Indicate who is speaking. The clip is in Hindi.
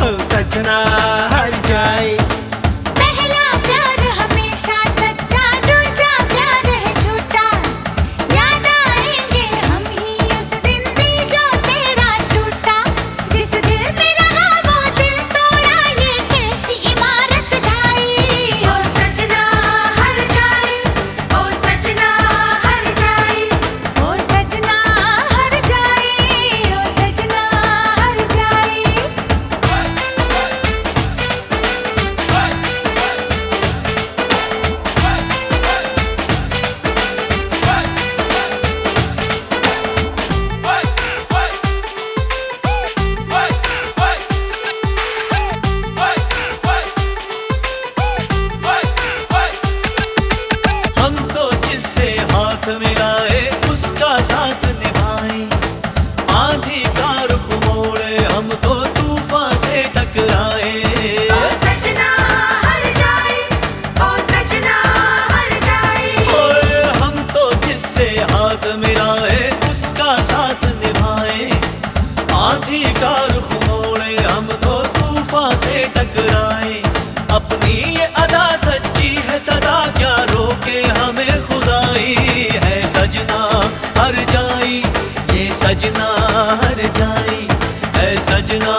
Speaker 1: सजना हर जाए।
Speaker 2: सजना हर जाई ऐ सजना